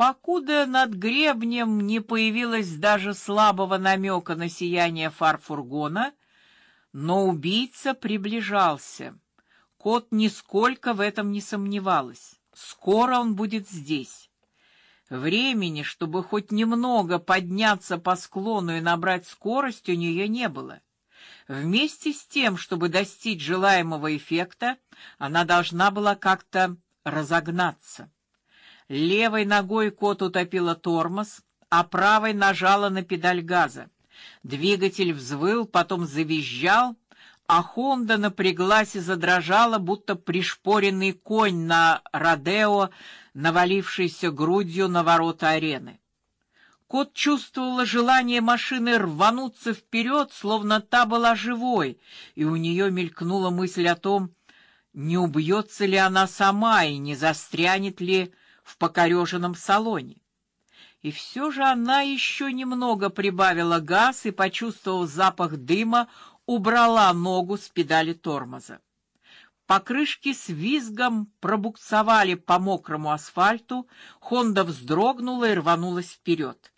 Покуда над гребнем не появилось даже слабого намека на сияние фар фургона, но убийца приближался. Кот нисколько в этом не сомневалась. Скоро он будет здесь. Времени, чтобы хоть немного подняться по склону и набрать скорость, у нее не было. Вместе с тем, чтобы достичь желаемого эффекта, она должна была как-то разогнаться. Левой ногой кот утопила тормоз, а правой нажала на педаль газа. Двигатель взвыл, потом завизжал, а Хонда напряглась и задрожала, будто пришпоренный конь на родео, навалившийся грудью на ворота арены. Кот чувствовала желание машины рвануться вперед, словно та была живой, и у нее мелькнула мысль о том, не убьется ли она сама и не застрянет ли в покореженном салоне. И все же она еще немного прибавила газ и, почувствовав запах дыма, убрала ногу с педали тормоза. Покрышки с визгом пробуксовали по мокрому асфальту, Хонда вздрогнула и рванулась вперед.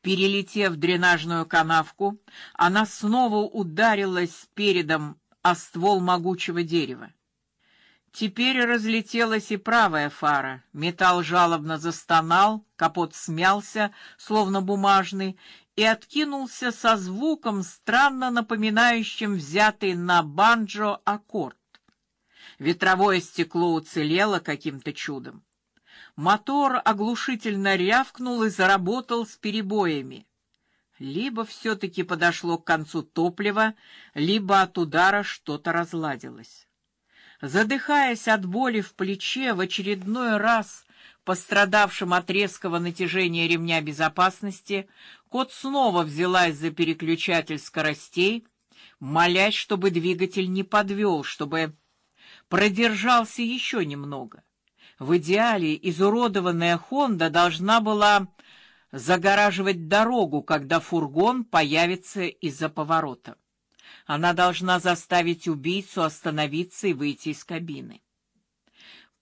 Перелетев дренажную канавку, она снова ударилась передом о ствол могучего дерева. Теперь разлетелась и правая фара. Металл жалобно застонал, капот смялся, словно бумажный, и откинулся со звуком, странно напоминающим взятый на банджо аккорд. Ветровое стекло уцелело каким-то чудом. Мотор оглушительно рявкнул и заработал с перебоями. Либо все таки подошло к концу топлива, либо от удара что-то разладилось. Задыхаясь от боли в плече, в очередной раз пострадавшим от резкого натяжения ремня безопасности, кот снова взялась за переключатель скоростей, молясь, чтобы двигатель не подвел, чтобы продержался еще немного. В идеале изуродованная Honda должна была загораживать дорогу, когда фургон появится из-за поворота. Она должна заставить убийцу остановиться и выйти из кабины.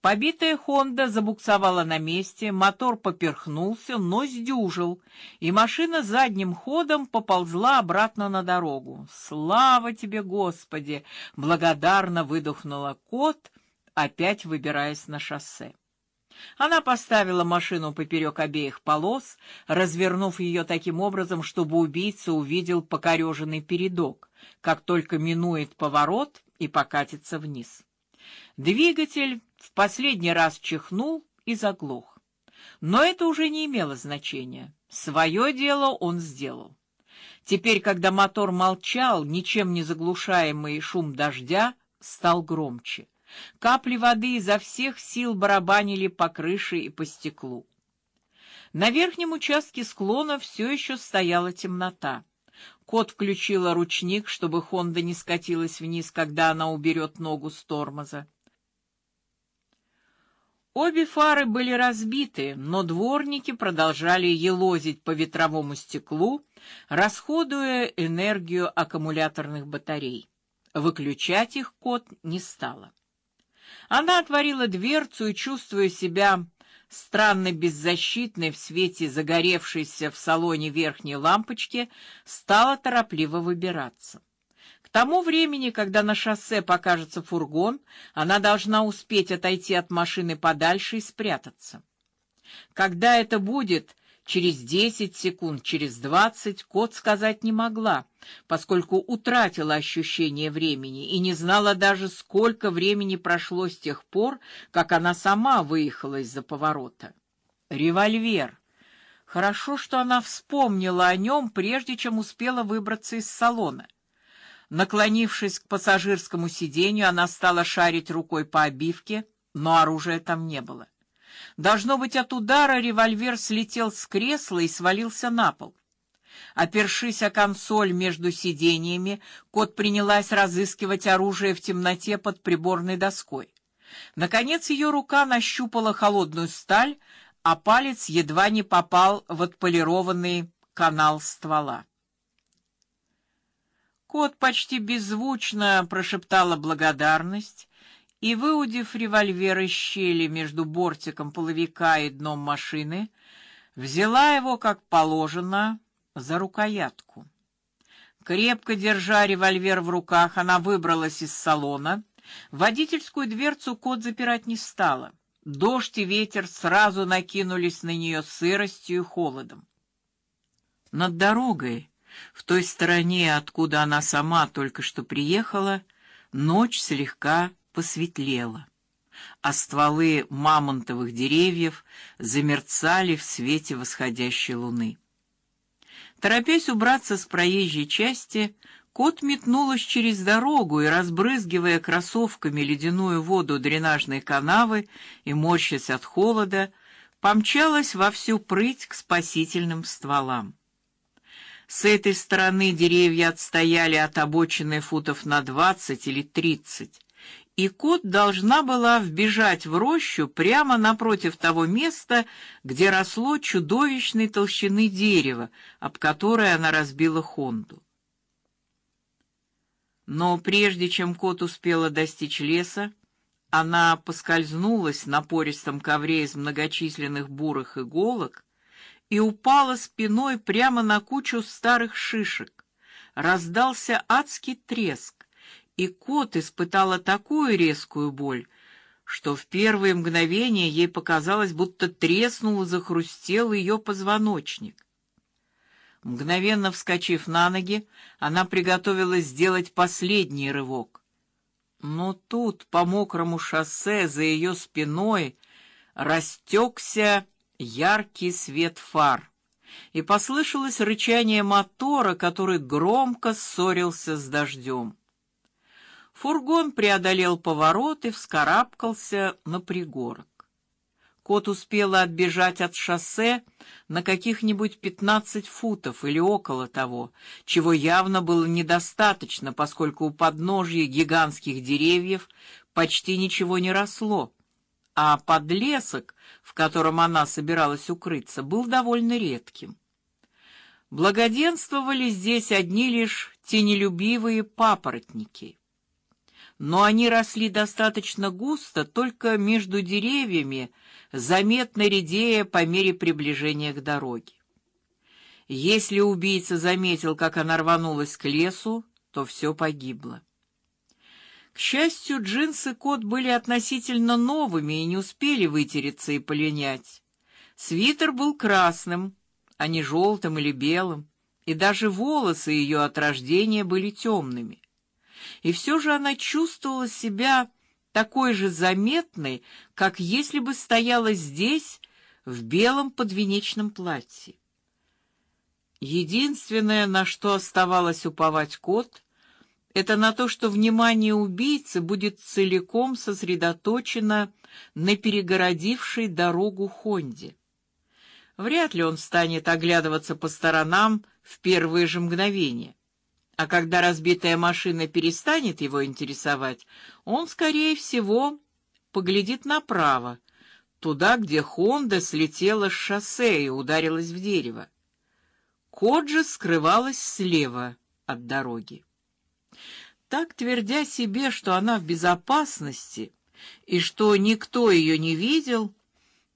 Побитая Honda забуксовала на месте, мотор поперхнулся, но сдюжил, и машина задним ходом поползла обратно на дорогу. Слава тебе, Господи, благодарно выдохнула кот, опять выбираясь на шоссе. Она поставила машину поперек обеих полос, развернув ее таким образом, чтобы убийца увидел покореженный передок, как только минует поворот и покатится вниз. Двигатель в последний раз чихнул и заглох. Но это уже не имело значения. Свое дело он сделал. Теперь, когда мотор молчал, ничем не заглушаемый шум дождя стал громче. Капли воды изо всех сил барабанили по крыше и по стеклу. На верхнем участке склона все еще стояла темнота. Кот включила ручник, чтобы Хонда не скатилась вниз, когда она уберет ногу с тормоза. Обе фары были разбиты, но дворники продолжали елозить по ветровому стеклу, расходуя энергию аккумуляторных батарей. Выключать их кот не стала. Она отворила дверцу и, чувствуя себя странно беззащитной в свете загоревшейся в салоне верхней лампочки, стала торопливо выбираться. К тому времени, когда на шоссе покажется фургон, она должна успеть отойти от машины подальше и спрятаться. Когда это будет, Через десять секунд, через двадцать кот сказать не могла, поскольку утратила ощущение времени и не знала даже, сколько времени прошло с тех пор, как она сама выехала из-за поворота. Револьвер. Хорошо, что она вспомнила о нем, прежде чем успела выбраться из салона. Наклонившись к пассажирскому сиденью, она стала шарить рукой по обивке, но оружия там не было. Должно быть, от удара револьвер слетел с кресла и свалился на пол. Опершись о консоль между сиденьями, кот принялась разыскивать оружие в темноте под приборной доской. Наконец ее рука нащупала холодную сталь, а палец едва не попал в отполированный канал ствола. Кот почти беззвучно прошептала благодарность и, выудив револьвер из щели между бортиком половика и дном машины, взяла его, как положено, за рукоятку. Крепко держа револьвер в руках, она выбралась из салона. Водительскую дверцу кот запирать не стала. Дождь и ветер сразу накинулись на нее сыростью и холодом. Над дорогой, в той стороне, откуда она сама только что приехала, ночь слегка посветлела, а стволы мамонтовых деревьев замерцали в свете восходящей луны. Торопясь убраться с проезжей части, кот метнулась через дорогу и, разбрызгивая кроссовками ледяную воду дренажной канавы и морщась от холода, помчалась во всю прыть к спасительным стволам. С этой стороны деревья отстояли от обочины футов на двадцать или тридцать, и кот должна была вбежать в рощу прямо напротив того места, где росло чудовищной толщины дерево, об которое она разбила Хонду. Но прежде чем кот успела достичь леса, она поскользнулась на пористом ковре из многочисленных бурых иголок и упала спиной прямо на кучу старых шишек. Раздался адский треск и кот испытала такую резкую боль, что в первые мгновения ей показалось, будто треснул и захрустел ее позвоночник. Мгновенно вскочив на ноги, она приготовилась сделать последний рывок. Но тут по мокрому шоссе за ее спиной растекся яркий свет фар, и послышалось рычание мотора, который громко ссорился с дождем. Фургон преодолел поворот и вскарабкался на пригорок. Кот успела отбежать от шоссе на каких-нибудь пятнадцать футов или около того, чего явно было недостаточно, поскольку у подножья гигантских деревьев почти ничего не росло, а подлесок, в котором она собиралась укрыться, был довольно редким. Благоденствовали здесь одни лишь тенелюбивые папоротники но они росли достаточно густо только между деревьями, заметно редея по мере приближения к дороге. Если убийца заметил, как она рванулась к лесу, то все погибло. К счастью, джинсы кот были относительно новыми и не успели вытереться и полинять. Свитер был красным, а не желтым или белым, и даже волосы ее от рождения были темными и все же она чувствовала себя такой же заметной, как если бы стояла здесь в белом подвенечном платье. Единственное, на что оставалось уповать кот, это на то, что внимание убийцы будет целиком сосредоточено на перегородившей дорогу Хонде. Вряд ли он станет оглядываться по сторонам в первые же мгновения. А когда разбитая машина перестанет его интересовать, он, скорее всего, поглядит направо, туда, где Хонда слетела с шоссе и ударилась в дерево. Коджи скрывалась слева от дороги. Так твердя себе, что она в безопасности и что никто ее не видел,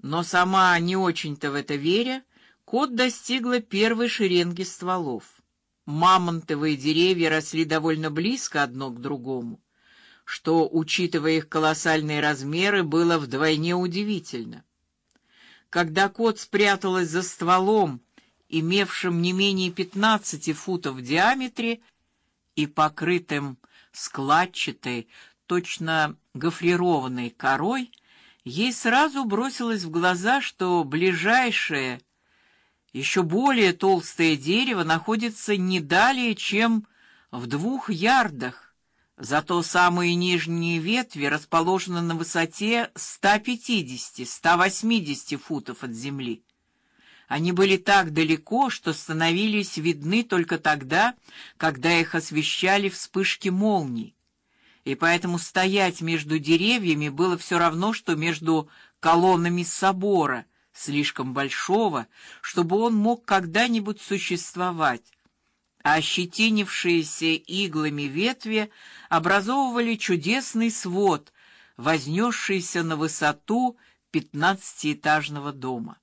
но сама не очень-то в это веря, Кот достигла первой шеренги стволов. Мамонтовые деревья росли довольно близко одно к другому, что, учитывая их колоссальные размеры, было вдвойне удивительно. Когда кот спряталась за стволом, имевшим не менее пятнадцати футов в диаметре и покрытым складчатой, точно гофрированной корой, ей сразу бросилось в глаза, что ближайшее еще более толстое дерево находится не далее, чем в двух ярдах. Зато самые нижние ветви расположены на высоте 150-180 футов от земли. Они были так далеко, что становились видны только тогда, когда их освещали вспышки молний. И поэтому стоять между деревьями было все равно, что между колоннами собора, слишком большого, чтобы он мог когда-нибудь существовать. А ощетинившиеся иглами ветви образовывали чудесный свод, вознесшийся на высоту пятнадцатиэтажного дома.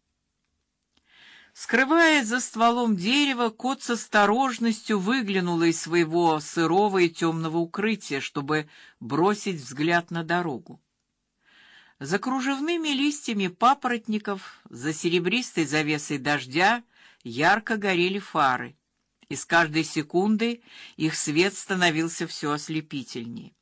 Скрываясь за стволом дерева, кот с осторожностью выглянул из своего сырого и темного укрытия, чтобы бросить взгляд на дорогу. За кружевными листьями папоротников, за серебристой завесой дождя ярко горели фары, и с каждой секундой их свет становился все ослепительнее.